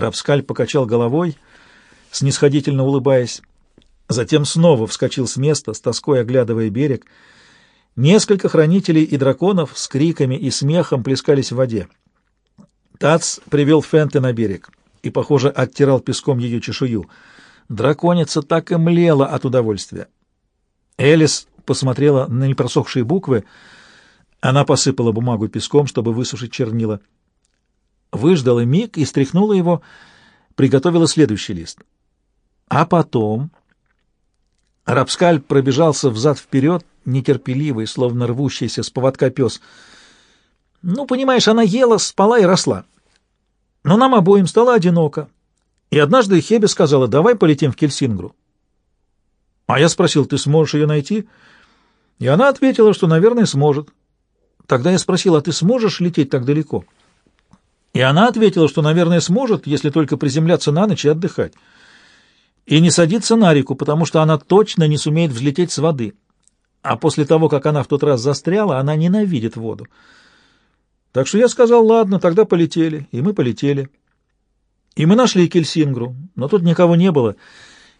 Рапскаль покачал головой, снисходительно улыбаясь. Затем снова вскочил с места, с тоской оглядывая берег. Несколько хранителей и драконов с криками и смехом плескались в воде. Тац привел Фенты на берег и, похоже, оттирал песком ее чешую. Драконица так и млела от удовольствия. Элис посмотрела на непросохшие буквы. Она посыпала бумагу песком, чтобы высушить чернила. Выждала миг и стряхнула его, приготовила следующий лист. А потом... Рапскаль пробежался взад-вперед, нетерпеливый, словно рвущийся с поводка пес. Ну, понимаешь, она ела, спала и росла. Но нам обоим стало одиноко. И однажды Хебе сказала, давай полетим в Кельсингру. А я спросил, ты сможешь ее найти? И она ответила, что, наверное, сможет. Тогда я спросил, а ты сможешь лететь так далеко? И она ответила, что, наверное, сможет, если только приземляться на ночь и отдыхать. И не садиться на реку, потому что она точно не сумеет взлететь с воды. А после того, как она в тот раз застряла, она ненавидит воду. Так что я сказал, ладно, тогда полетели. И мы полетели. И мы нашли Кельсингру, но тут никого не было.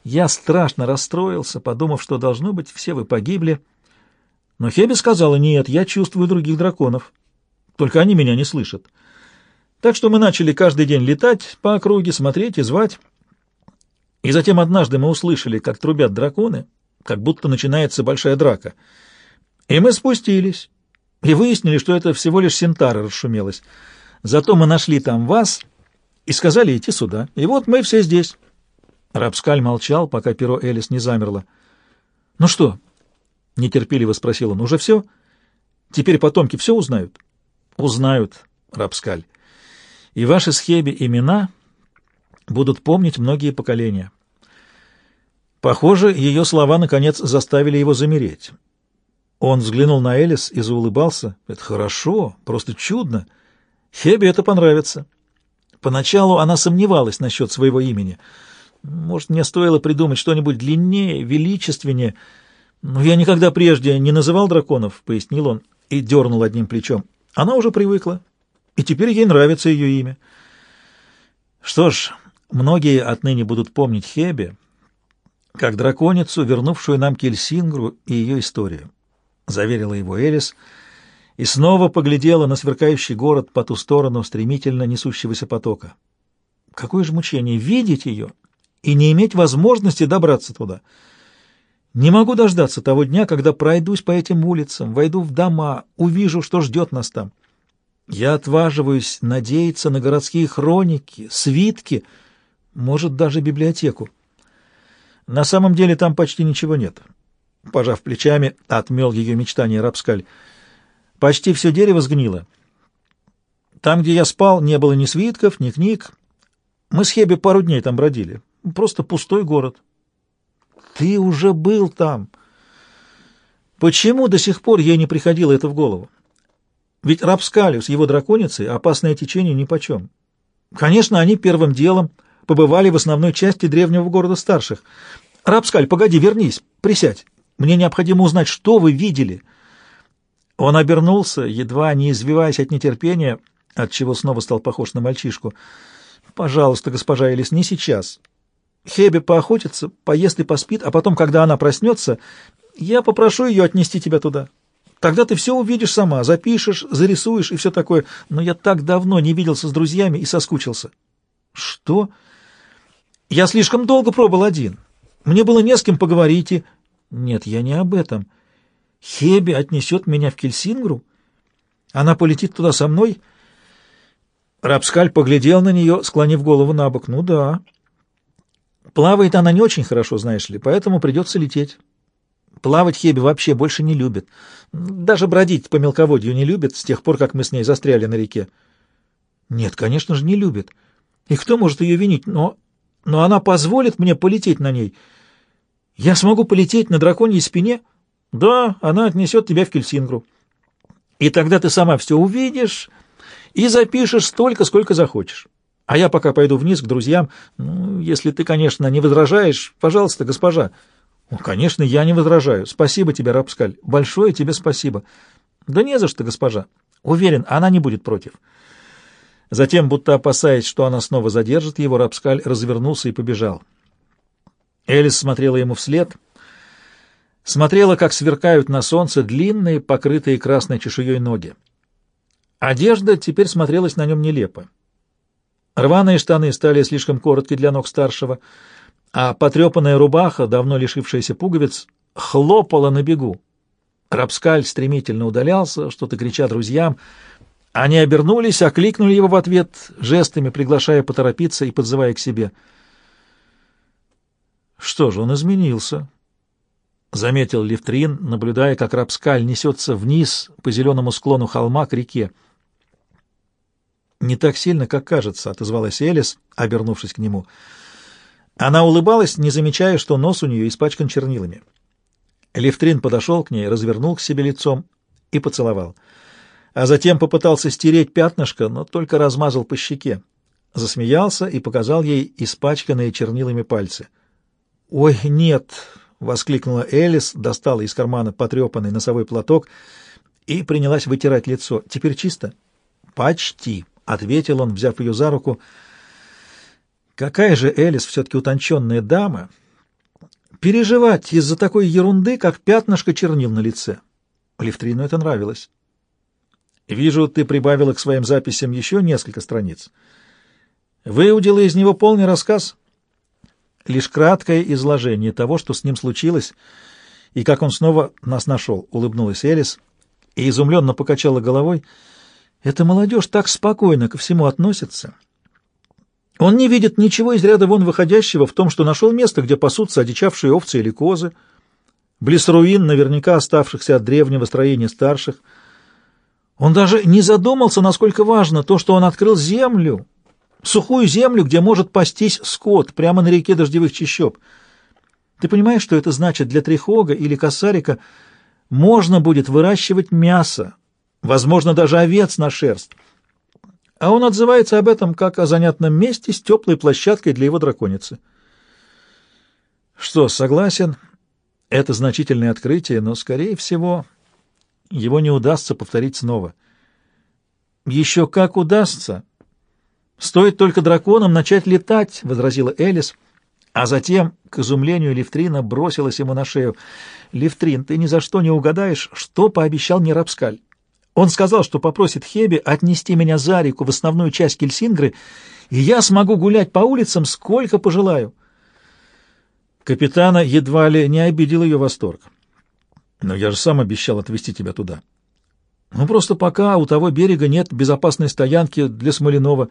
Я страшно расстроился, подумав, что, должно быть, все вы погибли. Но Хеби сказала, нет, я чувствую других драконов. Только они меня не слышат. Так что мы начали каждый день летать по округе, смотреть и звать. И затем однажды мы услышали, как трубят драконы, как будто начинается большая драка. И мы спустились и выяснили, что это всего лишь Синтара расшумелась. Зато мы нашли там вас и сказали идти сюда. И вот мы все здесь. Рабскаль молчал, пока перо Элис не замерло. — Ну что? — нетерпеливо спросил он. — Уже все? Теперь потомки все узнают? — Узнают, Рабскаль и ваши схеби имена будут помнить многие поколения. Похоже, ее слова, наконец, заставили его замереть. Он взглянул на Элис и заулыбался. «Это хорошо, просто чудно. Хебе это понравится». Поначалу она сомневалась насчет своего имени. «Может, мне стоило придумать что-нибудь длиннее, величественнее?» «Но я никогда прежде не называл драконов», — пояснил он и дернул одним плечом. «Она уже привыкла и теперь ей нравится ее имя. Что ж, многие отныне будут помнить Хебе как драконицу, вернувшую нам Кельсингру и ее историю, — заверила его Элис, и снова поглядела на сверкающий город по ту сторону стремительно несущегося потока. Какое же мучение видеть ее и не иметь возможности добраться туда! Не могу дождаться того дня, когда пройдусь по этим улицам, войду в дома, увижу, что ждет нас там. Я отваживаюсь надеяться на городские хроники, свитки, может, даже библиотеку. На самом деле там почти ничего нет. Пожав плечами, отмел ее мечтание Рапскаль. Почти все дерево сгнило. Там, где я спал, не было ни свитков, ни книг. Мы с Хеби пару дней там бродили. Просто пустой город. Ты уже был там. Почему до сих пор ей не приходило это в голову? Ведь Рапскалю с его драконицей опасное течение нипочем. Конечно, они первым делом побывали в основной части древнего города старших. Рапскаль, погоди, вернись, присядь. Мне необходимо узнать, что вы видели. Он обернулся, едва не извиваясь от нетерпения, отчего снова стал похож на мальчишку. «Пожалуйста, госпожа Элис, не сейчас. Хебе поохотится, поест и поспит, а потом, когда она проснется, я попрошу ее отнести тебя туда. Тогда ты все увидишь сама, запишешь, зарисуешь и все такое. Но я так давно не виделся с друзьями и соскучился. Что? Я слишком долго пробыл один. Мне было не с кем поговорить и... Нет, я не об этом. Хеби отнесет меня в Кельсингру? Она полетит туда со мной? Рапскаль поглядел на нее, склонив голову на бок. Ну да. Плавает она не очень хорошо, знаешь ли, поэтому придется лететь. Плавать Хеби вообще больше не любит. Даже бродить по мелководью не любит с тех пор, как мы с ней застряли на реке. Нет, конечно же, не любит. И кто может ее винить? Но, но она позволит мне полететь на ней. Я смогу полететь на драконьей спине? Да, она отнесет тебя в Кельсингру. И тогда ты сама все увидишь и запишешь столько, сколько захочешь. А я пока пойду вниз к друзьям. Ну, если ты, конечно, не возражаешь, пожалуйста, госпожа. Ну, конечно, я не возражаю. Спасибо тебе, Рапскаль. Большое тебе спасибо. Да не за что, госпожа. Уверен, она не будет против. Затем, будто опасаясь, что она снова задержит его, Рапскаль развернулся и побежал. Элис смотрела ему вслед, смотрела, как сверкают на солнце длинные, покрытые красной чешуей ноги. Одежда теперь смотрелась на нем нелепо. Рваные штаны стали слишком коротки для ног старшего, а потрепанная рубаха, давно лишившаяся пуговиц, хлопала на бегу. Рапскаль стремительно удалялся, что-то крича друзьям. Они обернулись, окликнули его в ответ, жестами приглашая поторопиться и подзывая к себе. Что же, он изменился, — заметил Левтрин, наблюдая, как Рапскаль несется вниз по зеленому склону холма к реке. «Не так сильно, как кажется», — отозвалась Элис, обернувшись к нему. Она улыбалась, не замечая, что нос у нее испачкан чернилами. Левтрин подошел к ней, развернул к себе лицом и поцеловал. А затем попытался стереть пятнышко, но только размазал по щеке. Засмеялся и показал ей испачканные чернилами пальцы. «Ой, нет!» — воскликнула Элис, достала из кармана потрепанный носовой платок и принялась вытирать лицо. «Теперь чисто?» «Почти», — ответил он, взяв ее за руку. «Какая же Элис все-таки утонченная дама!» переживать из-за такой ерунды, как пятнышко чернил на лице. Левтрину это нравилось. Вижу, ты прибавила к своим записям еще несколько страниц. Выудила из него полный рассказ. Лишь краткое изложение того, что с ним случилось, и как он снова нас нашел, — улыбнулась Элис и изумленно покачала головой. Эта молодежь так спокойно ко всему относится. Он не видит ничего из ряда вон выходящего в том, что нашел место, где пасутся одичавшие овцы или козы, близ руин, наверняка оставшихся от древнего строения старших. Он даже не задумался, насколько важно то, что он открыл землю, сухую землю, где может пастись скот, прямо на реке дождевых чащоб. Ты понимаешь, что это значит для трихога или косарика? Можно будет выращивать мясо, возможно, даже овец на шерсть а он отзывается об этом как о занятном месте с теплой площадкой для его драконицы. Что, согласен, это значительное открытие, но, скорее всего, его не удастся повторить снова. Еще как удастся. Стоит только драконам начать летать, — возразила Элис, а затем, к изумлению Левтрина, бросилась ему на шею. «Левтрин, ты ни за что не угадаешь, что пообещал мне Рапскаль. Он сказал, что попросит Хеби отнести меня за реку в основную часть Кельсингры, и я смогу гулять по улицам сколько пожелаю. Капитана едва ли не обидел ее восторг. Но я же сам обещал отвезти тебя туда. Ну, просто пока у того берега нет безопасной стоянки для Смоленова.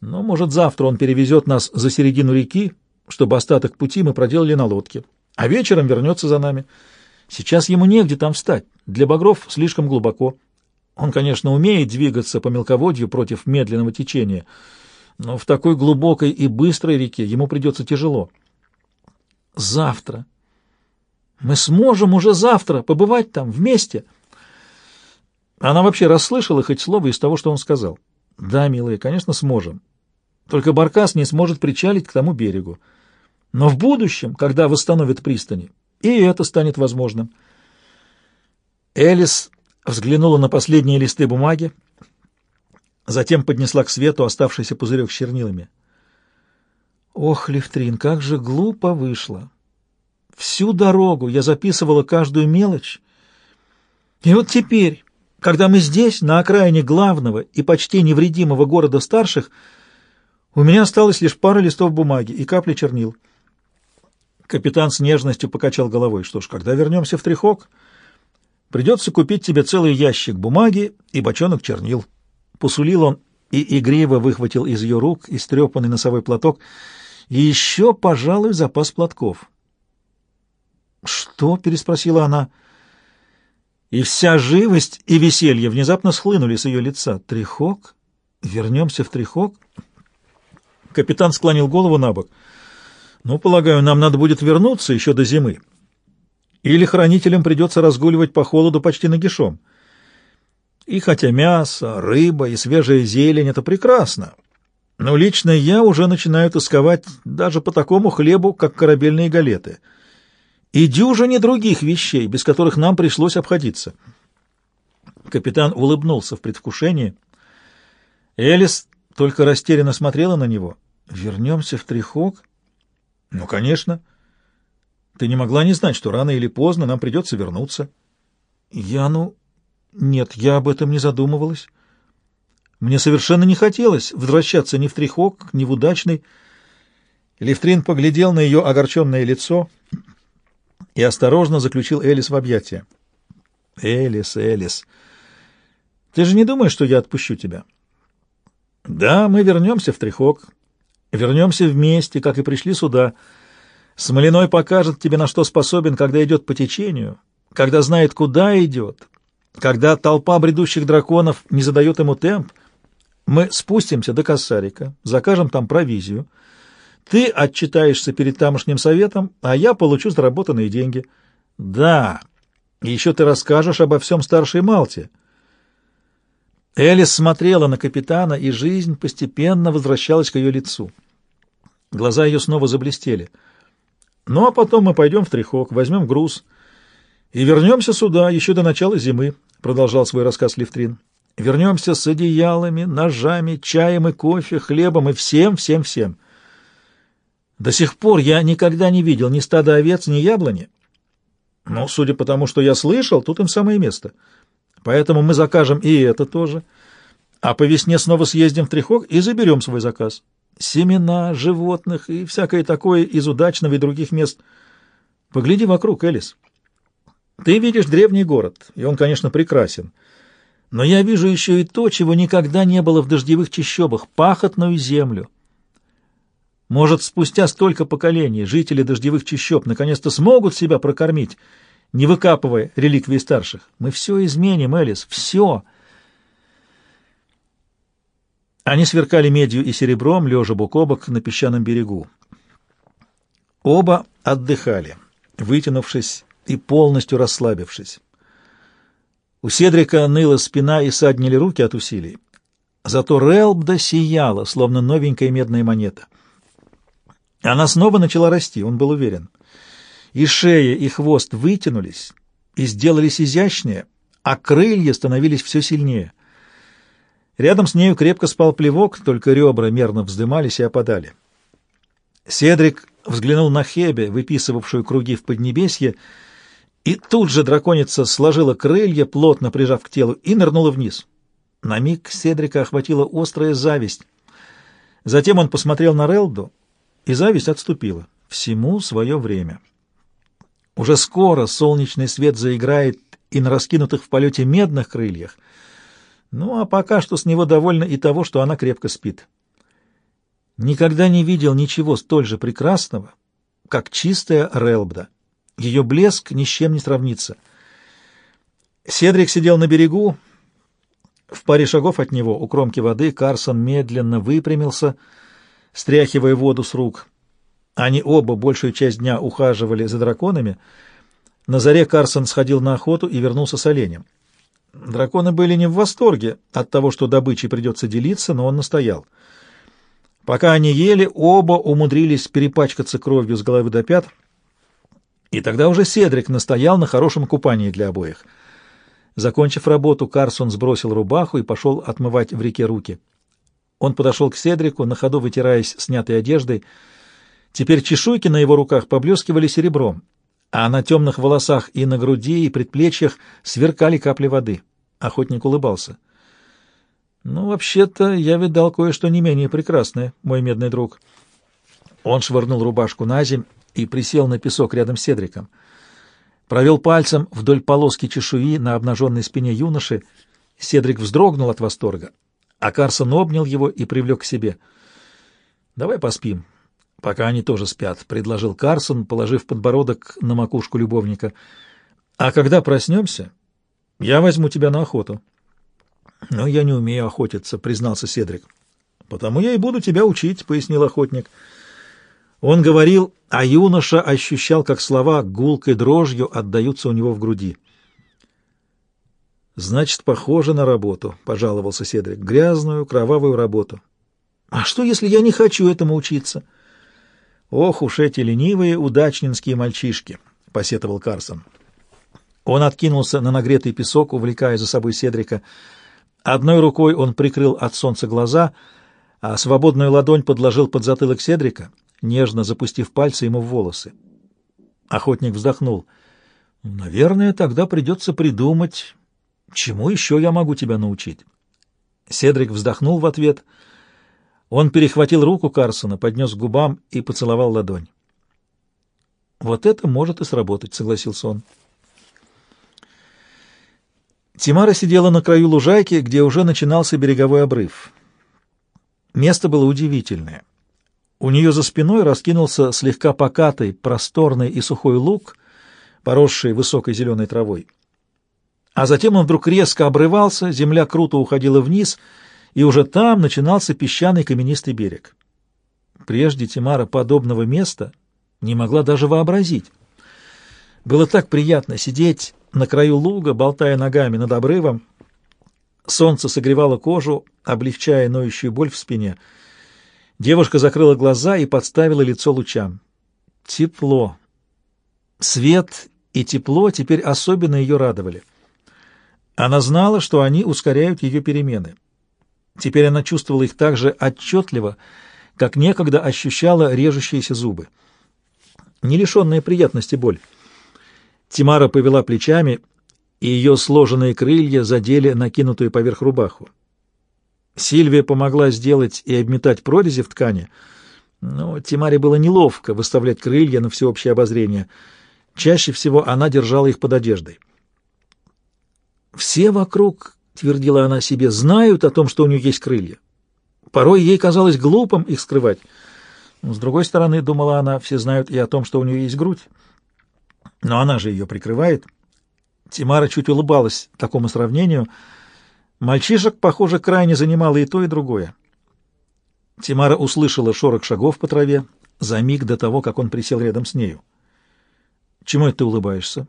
Но, может, завтра он перевезет нас за середину реки, чтобы остаток пути мы проделали на лодке, а вечером вернется за нами. Сейчас ему негде там встать, для багров слишком глубоко. Он, конечно, умеет двигаться по мелководью против медленного течения, но в такой глубокой и быстрой реке ему придется тяжело. Завтра. Мы сможем уже завтра побывать там вместе. Она вообще расслышала хоть слово из того, что он сказал. Да, милая, конечно, сможем. Только Баркас не сможет причалить к тому берегу. Но в будущем, когда восстановят пристани, и это станет возможным. Элис взглянула на последние листы бумаги, затем поднесла к свету оставшийся пузырек с чернилами. Ох, Левтрин, как же глупо вышло! Всю дорогу я записывала каждую мелочь, и вот теперь, когда мы здесь, на окраине главного и почти невредимого города старших, у меня осталось лишь пара листов бумаги и капли чернил. Капитан с нежностью покачал головой. Что ж, когда вернемся в Трихок, Придется купить тебе целый ящик бумаги и бочонок чернил. Посулил он и игриво выхватил из ее рук истрепанный носовой платок и еще, пожалуй, запас платков. «Что?» — переспросила она. И вся живость и веселье внезапно схлынули с ее лица. «Трихок? Вернемся в Трихок?» Капитан склонил голову на бок. «Ну, полагаю, нам надо будет вернуться еще до зимы или хранителям придется разгуливать по холоду почти нагишом. И хотя мясо, рыба и свежая зелень — это прекрасно, но лично я уже начинаю тосковать даже по такому хлебу, как корабельные галеты. И дюжине других вещей, без которых нам пришлось обходиться. Капитан улыбнулся в предвкушении. Элис только растерянно смотрела на него. «Вернемся в Трихок?» «Ну, конечно. Ты не могла не знать, что рано или поздно нам придется вернуться». «Я, ну...» «Нет, я об этом не задумывалась. Мне совершенно не хотелось возвращаться ни в Трихок, ни в Удачный». Левтрин поглядел на ее огорченное лицо и осторожно заключил Элис в объятия. «Элис, Элис, ты же не думаешь, что я отпущу тебя?» «Да, мы вернемся в Трихок, вернемся вместе, как и пришли сюда. Смолиной покажет тебе, на что способен, когда идет по течению, когда знает, куда идет, когда толпа бредущих драконов не задает ему темп. Мы спустимся до Кассарика, закажем там провизию». Ты отчитаешься перед тамошним советом, а я получу заработанные деньги. Да, еще ты расскажешь обо всем старшей Малте. Элис смотрела на капитана, и жизнь постепенно возвращалась к ее лицу. Глаза ее снова заблестели. Ну, а потом мы пойдем в Трихок, возьмем груз и вернемся сюда еще до начала зимы, — продолжал свой рассказ Левтрин. Вернемся с одеялами, ножами, чаем и кофе, хлебом и всем, всем, всем. До сих пор я никогда не видел ни стада овец, ни яблони. Но, судя по тому, что я слышал, тут им самое место. Поэтому мы закажем и это тоже. А по весне снова съездим в Трихок и заберем свой заказ. Семена, животных и всякое такое из удачного и других мест. Погляди вокруг, Элис. Ты видишь древний город, и он, конечно, прекрасен. Но я вижу еще и то, чего никогда не было в дождевых чащобах — пахотную землю. Может, спустя столько поколений жители дождевых чащоб наконец-то смогут себя прокормить, не выкапывая реликвии старших. Мы все изменим, Элис, все. Они сверкали медью и серебром, лежа бок о бок на песчаном берегу. Оба отдыхали, вытянувшись и полностью расслабившись. У Седрика ныла спина и саднили руки от усилий. Зато Релбда сияла, словно новенькая медная монета. Она снова начала расти, он был уверен. И шея, и хвост вытянулись и сделались изящнее, а крылья становились все сильнее. Рядом с нею крепко спал плевок, только ребра мерно вздымались и опадали. Седрик взглянул на Хебе, выписывавшую круги в Поднебесье, и тут же драконица сложила крылья, плотно прижав к телу, и нырнула вниз. На миг Седрика охватила острая зависть. Затем он посмотрел на Релду и зависть отступила. Всему свое время. Уже скоро солнечный свет заиграет и на раскинутых в полете медных крыльях. Ну, а пока что с него довольно и того, что она крепко спит. Никогда не видел ничего столь же прекрасного, как чистая Релбда. Ее блеск ни с чем не сравнится. Седрик сидел на берегу. В паре шагов от него, у кромки воды, Карсон медленно выпрямился — стряхивая воду с рук. Они оба большую часть дня ухаживали за драконами. На заре Карсон сходил на охоту и вернулся с оленем. Драконы были не в восторге от того, что добычей придется делиться, но он настоял. Пока они ели, оба умудрились перепачкаться кровью с головы до пят, и тогда уже Седрик настоял на хорошем купании для обоих. Закончив работу, Карсон сбросил рубаху и пошел отмывать в реке руки. Он подошел к Седрику, на ходу вытираясь снятой одеждой. Теперь чешуйки на его руках поблескивали серебром, а на темных волосах и на груди, и предплечьях сверкали капли воды. Охотник улыбался. «Ну, вообще-то, я видал кое-что не менее прекрасное, мой медный друг». Он швырнул рубашку на земь и присел на песок рядом с Седриком. Провел пальцем вдоль полоски чешуи на обнаженной спине юноши. Седрик вздрогнул от восторга, а Карсон обнял его и привлек к себе. «Давай поспим, пока они тоже спят», — предложил Карсон, положив подбородок на макушку любовника. «А когда проснемся, я возьму тебя на охоту». «Но я не умею охотиться», — признался Седрик. «Потому я и буду тебя учить», — пояснил охотник. Он говорил, а юноша ощущал, как слова гулкой дрожью отдаются у него в груди. Значит, похоже на работу, пожаловался Седрик. Грязную, кровавую работу. А что, если я не хочу этому учиться? Ох уж эти ленивые удачнинские мальчишки, посетовал Карсон. Он откинулся на нагретый песок, увлекая за собой Седрика. Одной рукой он прикрыл от солнца глаза, а свободную ладонь подложил под затылок Седрика, нежно запустив пальцы ему в волосы. Охотник вздохнул. «Наверное, тогда придется придумать, чему еще я могу тебя научить». Седрик вздохнул в ответ. Он перехватил руку Карсона, поднес к губам и поцеловал ладонь. «Вот это может и сработать», — согласился он. Тимара сидела на краю лужайки, где уже начинался береговой обрыв. Место было удивительное. У нее за спиной раскинулся слегка покатый, просторный и сухой луг, поросший высокой зеленой травой. А затем он вдруг резко обрывался, земля круто уходила вниз, и уже там начинался песчаный каменистый берег. Прежде Тимара подобного места не могла даже вообразить. Было так приятно сидеть на краю луга, болтая ногами над обрывом. Солнце согревало кожу, облегчая ноющую боль в спине. Девушка закрыла глаза и подставила лицо лучам. Тепло. Свет и тепло теперь особенно ее радовали. Она знала, что они ускоряют ее перемены. Теперь она чувствовала их так же отчетливо, как некогда ощущала режущиеся зубы. Не лишенная приятности боль. Тимара повела плечами, и ее сложенные крылья задели накинутую поверх рубаху. Сильвия помогла сделать и обметать прорези в ткани, но Тимаре было неловко выставлять крылья на всеобщее обозрение. Чаще всего она держала их под одеждой. «Все вокруг, — твердила она себе, — знают о том, что у нее есть крылья. Порой ей казалось глупым их скрывать. С другой стороны, — думала она, — все знают и о том, что у нее есть грудь. Но она же ее прикрывает. Тимара чуть улыбалась такому сравнению. Мальчишек, похоже, крайне занимало и то, и другое. Тимара услышала шорох шагов по траве за миг до того, как он присел рядом с нею. «Чему это ты улыбаешься?»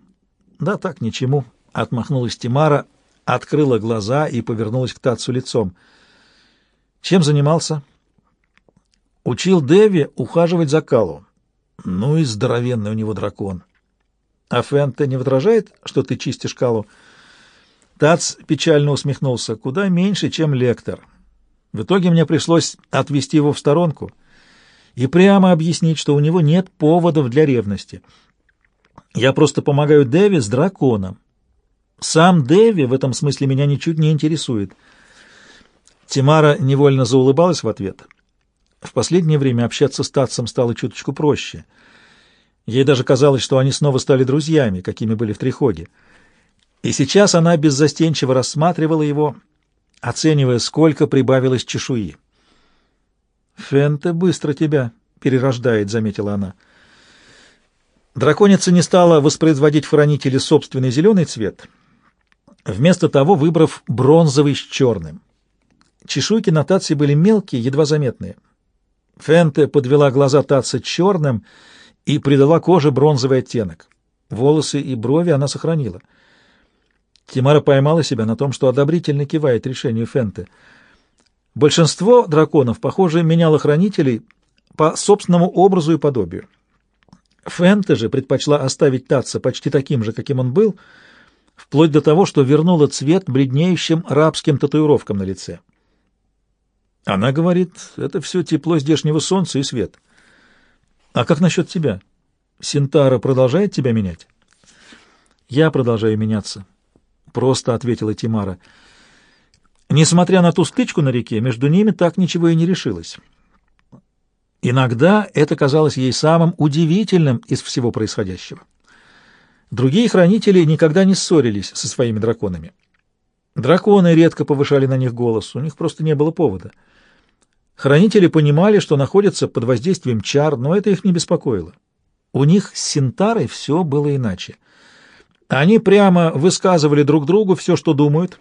«Да так, ничему», — отмахнулась Тимара, открыла глаза и повернулась к Тацу лицом. «Чем занимался?» «Учил Деви ухаживать за Калу. Ну и здоровенный у него дракон». А Фенте не возражает, что ты чистишь калу? Тац печально усмехнулся. Куда меньше, чем лектор. В итоге мне пришлось отвести его в сторонку и прямо объяснить, что у него нет поводов для ревности. Я просто помогаю Дэви с драконом. Сам Дэви в этом смысле меня ничуть не интересует. Тимара невольно заулыбалась в ответ. В последнее время общаться с Татсом стало чуточку проще — Ей даже казалось, что они снова стали друзьями, какими были в Триходе. И сейчас она беззастенчиво рассматривала его, оценивая, сколько прибавилось чешуи. «Фенте быстро тебя перерождает», — заметила она. Драконица не стала воспроизводить в хранителе собственный зеленый цвет, вместо того выбрав бронзовый с черным. Чешуйки на Татсе были мелкие, едва заметные. Фенте подвела глаза Татса черным — и придала коже бронзовый оттенок. Волосы и брови она сохранила. Тимара поймала себя на том, что одобрительно кивает решению Фенте. Большинство драконов, похоже, меняло хранителей по собственному образу и подобию. Фенте же предпочла оставить Татца почти таким же, каким он был, вплоть до того, что вернула цвет бледнеющим рабским татуировкам на лице. Она говорит, это все тепло здешнего солнца и свет. А как насчет тебя? Синтара продолжает тебя менять? Я продолжаю меняться, просто ответила Тимара. Несмотря на ту стычку на реке, между ними так ничего и не решилось. Иногда это казалось ей самым удивительным из всего происходящего. Другие хранители никогда не ссорились со своими драконами. Драконы редко повышали на них голос, у них просто не было повода. Хранители понимали, что находятся под воздействием чар, но это их не беспокоило. У них с Синтарой все было иначе. Они прямо высказывали друг другу все, что думают,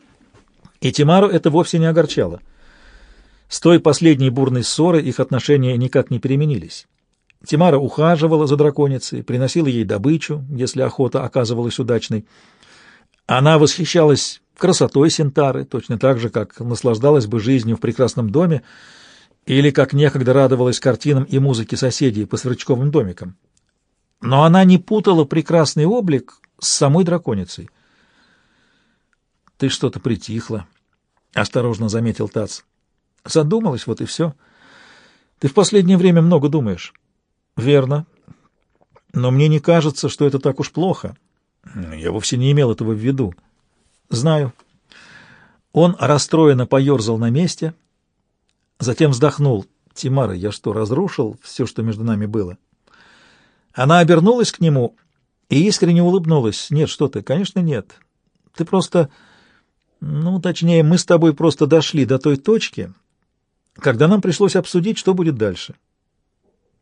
и Тимару это вовсе не огорчало. С той последней бурной ссоры их отношения никак не переменились. Тимара ухаживала за драконицей, приносила ей добычу, если охота оказывалась удачной. Она восхищалась красотой Синтары, точно так же, как наслаждалась бы жизнью в прекрасном доме, или как некогда радовалась картинам и музыке соседей по сверчковым домикам. Но она не путала прекрасный облик с самой драконицей. «Ты что-то притихла», — осторожно заметил Тац. Задумалась, вот и все. Ты в последнее время много думаешь. Верно. Но мне не кажется, что это так уж плохо. Я вовсе не имел этого в виду. Знаю. Он расстроенно поерзал на месте, затем вздохнул. Тимара, я что, разрушил все, что между нами было? Она обернулась к нему и искренне улыбнулась. Нет, что ты, конечно, нет. Ты просто... Ну, точнее, мы с тобой просто дошли до той точки, когда нам пришлось обсудить, что будет дальше.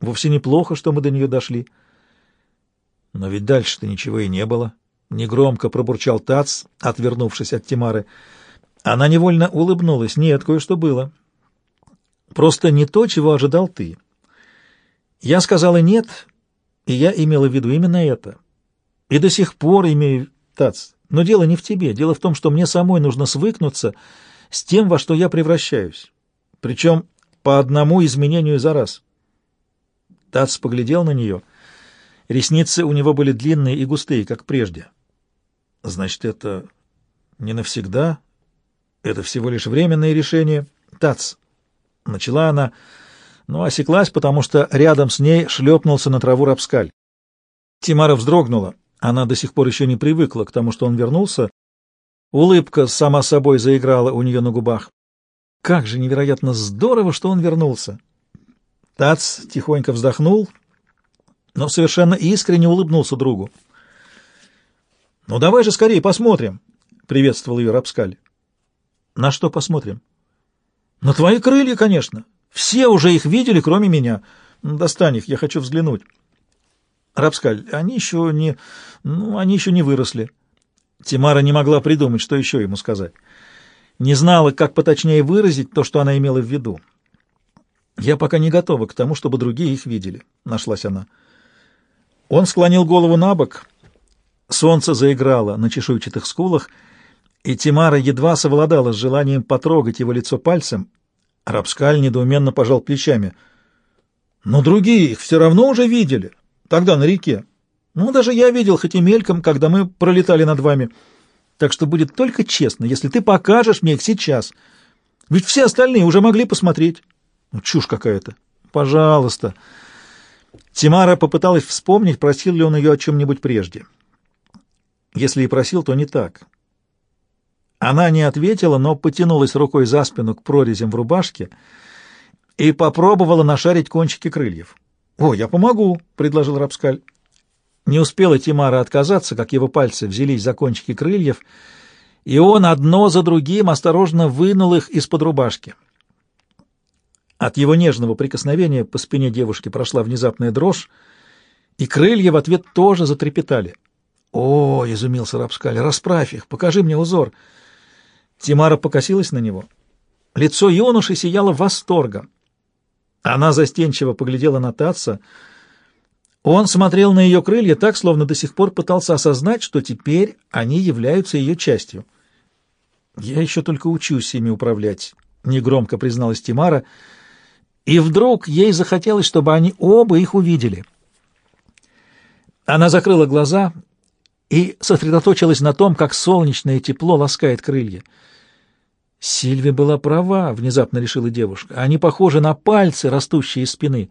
Вовсе неплохо, что мы до нее дошли. Но ведь дальше-то ничего и не было. Негромко пробурчал Тац, отвернувшись от Тимары. Она невольно улыбнулась. Нет, кое-что было. Просто не то, чего ожидал ты. Я сказала «нет», и я имела в виду именно это. И до сих пор имею, Тац, но дело не в тебе, дело в том, что мне самой нужно свыкнуться с тем, во что я превращаюсь, причем по одному изменению за раз. Тац поглядел на нее. Ресницы у него были длинные и густые, как прежде. Значит, это не навсегда? Это всего лишь временное решение? Тац, начала она, но осеклась, потому что рядом с ней шлепнулся на траву Рапскаль. Тимара вздрогнула. Она до сих пор еще не привыкла к тому, что он вернулся. Улыбка сама собой заиграла у нее на губах. Как же невероятно здорово, что он вернулся! Тац тихонько вздохнул, но совершенно искренне улыбнулся другу. «Ну давай же скорее посмотрим», — приветствовал ее Рапскаль. «На что посмотрим?» «На твои крылья, конечно. Все уже их видели, кроме меня. Достань их, я хочу взглянуть». Рапскаль, они еще не... Ну, они еще не выросли. Тимара не могла придумать, что еще ему сказать. Не знала, как поточнее выразить то, что она имела в виду. «Я пока не готова к тому, чтобы другие их видели», — нашлась она. Он склонил голову на бок. Солнце заиграло на чешуйчатых скулах, и Тимара едва совладала с желанием потрогать его лицо пальцем. Рапскаль недоуменно пожал плечами. «Но другие их все равно уже видели». Тогда на реке. Ну, даже я видел, хоть и мельком, когда мы пролетали над вами. Так что будет только честно, если ты покажешь мне их сейчас. Ведь все остальные уже могли посмотреть. Ну, чушь какая-то. Пожалуйста. Тимара попыталась вспомнить, просил ли он ее о чем-нибудь прежде. Если и просил, то не так. Она не ответила, но потянулась рукой за спину к прорезям в рубашке и попробовала нашарить кончики крыльев. «О, я помогу», — предложил Рапскаль. Не успела Тимара отказаться, как его пальцы взялись за кончики крыльев, и он одно за другим осторожно вынул их из-под рубашки. От его нежного прикосновения по спине девушки прошла внезапная дрожь, и крылья в ответ тоже затрепетали. «О!» — изумился Рапскаль. «Расправь их, покажи мне узор». Тимара покосилась на него. Лицо юноши сияло восторгом. Она застенчиво поглядела на Татса. Он смотрел на ее крылья так, словно до сих пор пытался осознать, что теперь они являются ее частью. «Я еще только учусь ими управлять», — негромко призналась Тимара, и вдруг ей захотелось, чтобы они оба их увидели. Она закрыла глаза и сосредоточилась на том, как солнечное тепло ласкает крылья. Сильви была права, внезапно решила девушка. Они похожи на пальцы, растущие из спины.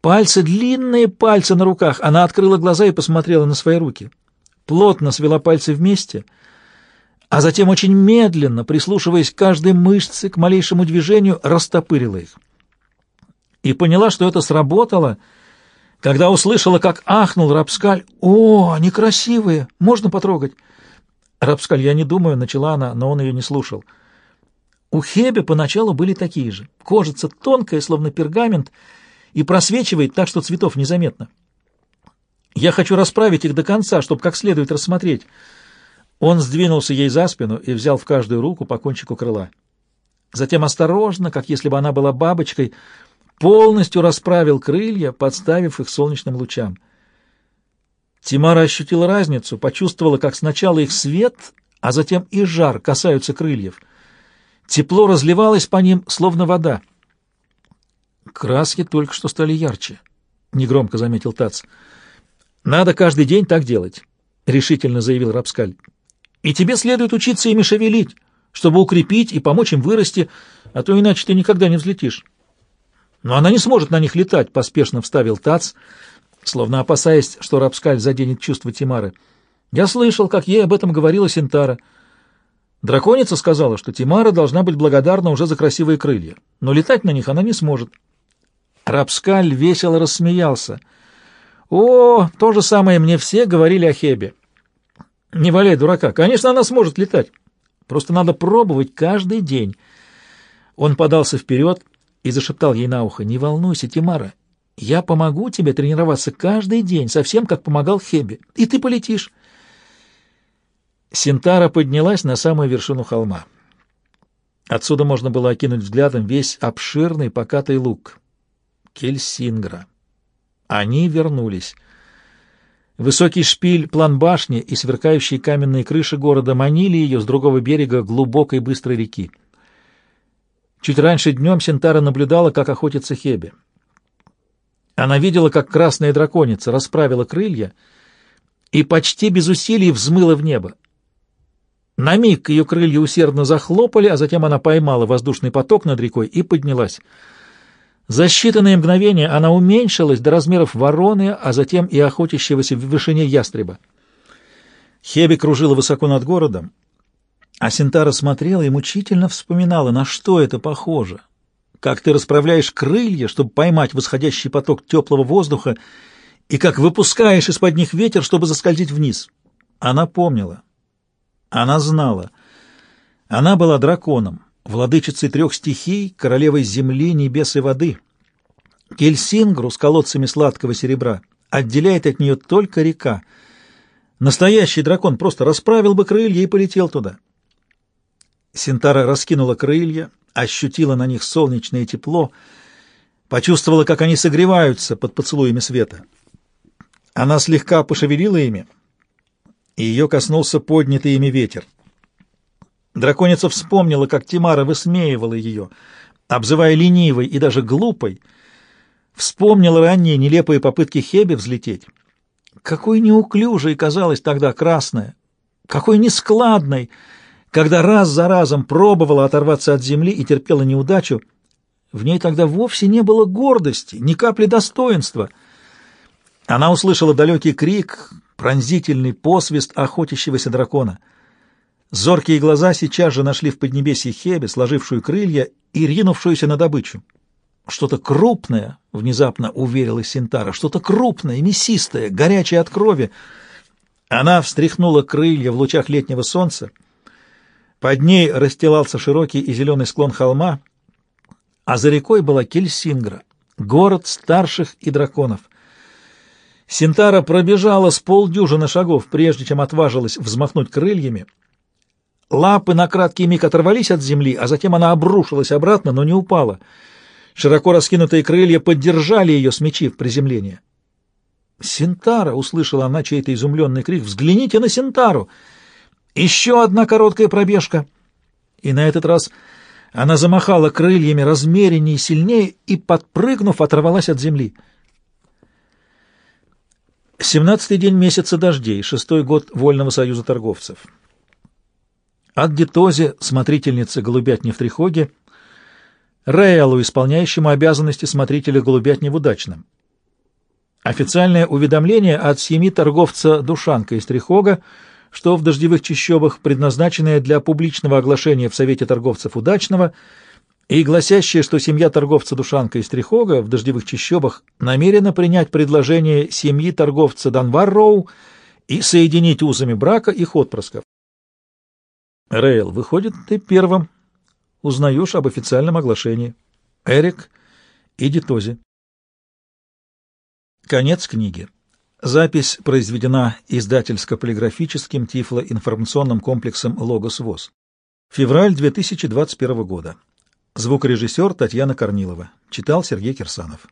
Пальцы, длинные пальцы на руках. Она открыла глаза и посмотрела на свои руки. Плотно свела пальцы вместе, а затем очень медленно, прислушиваясь к каждой мышце, к малейшему движению, растопырила их. И поняла, что это сработало, когда услышала, как ахнул Рапскаль. «О, они красивые! Можно потрогать?» «Рапскаль, я не думаю», — начала она, но он ее не слушал. У Хебе поначалу были такие же. Кожица тонкая, словно пергамент, и просвечивает так, что цветов незаметно. Я хочу расправить их до конца, чтобы как следует рассмотреть. Он сдвинулся ей за спину и взял в каждую руку по кончику крыла. Затем осторожно, как если бы она была бабочкой, полностью расправил крылья, подставив их солнечным лучам. Тимара ощутила разницу, почувствовала, как сначала их свет, а затем и жар касаются крыльев — Тепло разливалось по ним, словно вода. «Краски только что стали ярче», — негромко заметил Тац. «Надо каждый день так делать», — решительно заявил Рапскаль. «И тебе следует учиться ими шевелить. чтобы укрепить и помочь им вырасти, а то иначе ты никогда не взлетишь. Но она не сможет на них летать, поспешно вставил Тац, словно опасаясь, что Рапскаль заденет чувства Тимары. Я слышал, как ей об этом говорила Синтара. Драконица сказала, что Тимара должна быть благодарна уже за красивые крылья, но летать на них она не сможет. Рапскаль весело рассмеялся. «О, то же самое мне все говорили о Хебе». «Не валяй дурака. Конечно, она сможет летать. Просто надо пробовать каждый день». Он подался вперед и зашептал ей на ухо. «Не волнуйся, Тимара. Я помогу тебе тренироваться каждый день, совсем как помогал Хебе. И ты полетишь». Синтара поднялась на самую вершину холма. Отсюда можно было окинуть взглядом весь обширный покатый луг. Кельсингра. Они вернулись. Высокий шпиль план башни и сверкающие каменные крыши города манили ее с другого берега глубокой быстрой реки. Чуть раньше днем Синтара наблюдала, как охотится Хебе. Она видела, как красная драконица расправила крылья и почти без усилий взмыла в небо. На миг ее крылья усердно захлопали, а затем она поймала воздушный поток над рекой и поднялась. За считанные мгновения она уменьшилась до размеров вороны, а затем и охотящегося в вышине ястреба. Хеби кружила высоко над городом, а Синтара смотрела и мучительно вспоминала, на что это похоже. Как ты расправляешь крылья, чтобы поймать восходящий поток теплого воздуха, и как выпускаешь из-под них ветер, чтобы заскользить вниз. Она помнила. Она знала. Она была драконом, владычицей трех стихий, королевой земли, небес и воды. Кельсингру с колодцами сладкого серебра отделяет от нее только река. Настоящий дракон просто расправил бы крылья и полетел туда. Синтара раскинула крылья, ощутила на них солнечное тепло, почувствовала, как они согреваются под поцелуями света. Она слегка пошевелила ими, и ее коснулся поднятый ими ветер. Драконица вспомнила, как Тимара высмеивала ее, обзывая ленивой и даже глупой, вспомнила ранние нелепые попытки Хеби взлететь. Какой неуклюжей казалась тогда красная, какой нескладной, когда раз за разом пробовала оторваться от земли и терпела неудачу, в ней тогда вовсе не было гордости, ни капли достоинства. Она услышала далекий крик, пронзительный посвист охотящегося дракона. Зоркие глаза сейчас же нашли в поднебесье Хебе, сложившую крылья и ринувшуюся на добычу. Что-то крупное, внезапно уверилась Синтара, что-то крупное, мясистое, горячее от крови. Она встряхнула крылья в лучах летнего солнца. Под ней расстилался широкий и зеленый склон холма, а за рекой была Кельсингра, город старших и драконов. Синтара пробежала с полдюжины шагов, прежде чем отважилась взмахнуть крыльями. Лапы на краткий миг оторвались от земли, а затем она обрушилась обратно, но не упала. Широко раскинутые крылья поддержали ее, смечив приземление. «Синтара!» — услышала она чей-то изумленный крик. «Взгляните на Синтару!» «Еще одна короткая пробежка!» И на этот раз она замахала крыльями размереннее и сильнее и, подпрыгнув, оторвалась от земли. Семнадцатый день месяца дождей, шестой год Вольного союза торговцев. От Детозе, смотрительницы голубятни в Трихоге, Рейлу, исполняющему обязанности смотрителя голубятни в Удачном. Официальное уведомление от семьи торговца Душанка из Трихога, что в дождевых чащобах, предназначенное для публичного оглашения в Совете торговцев Удачного – и гласящее, что семья торговца Душанка из Трихога в дождевых чащобах намерена принять предложение семьи торговца Данвар-Роу и соединить узами брака их отпрысков. Рейл, выходит, ты первым узнаешь об официальном оглашении. Эрик и Дитози. Конец книги. Запись произведена издательско-полиграфическим тифлоинформационным комплексом «Логос ВОЗ». Февраль 2021 года. Звукорежиссер Татьяна Корнилова. Читал Сергей Кирсанов.